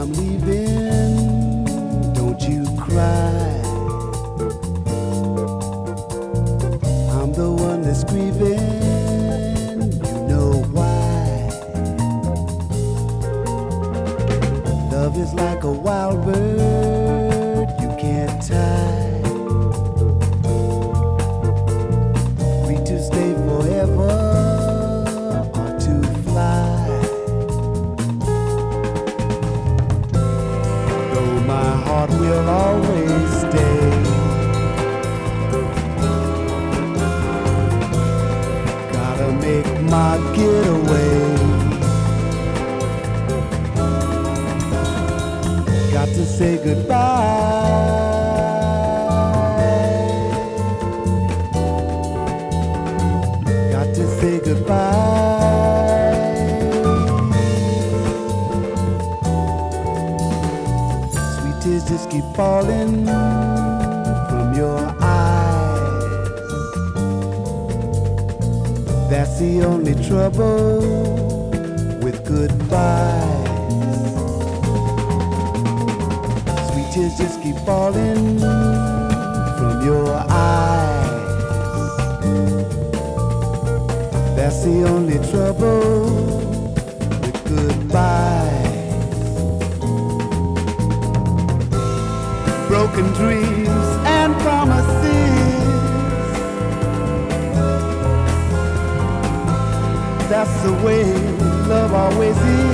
I'm leaving, don't you cry. I'm the one that's grieving, you know why. Love is like a wild bird, my getaway. Got to say goodbye. Got to say goodbye. Sweet tears just keep falling from your That's the only trouble with goodbyes. Sweet tears just keep falling from your eyes. That's the only trouble with goodbyes. Broken dreams that's the way love always is.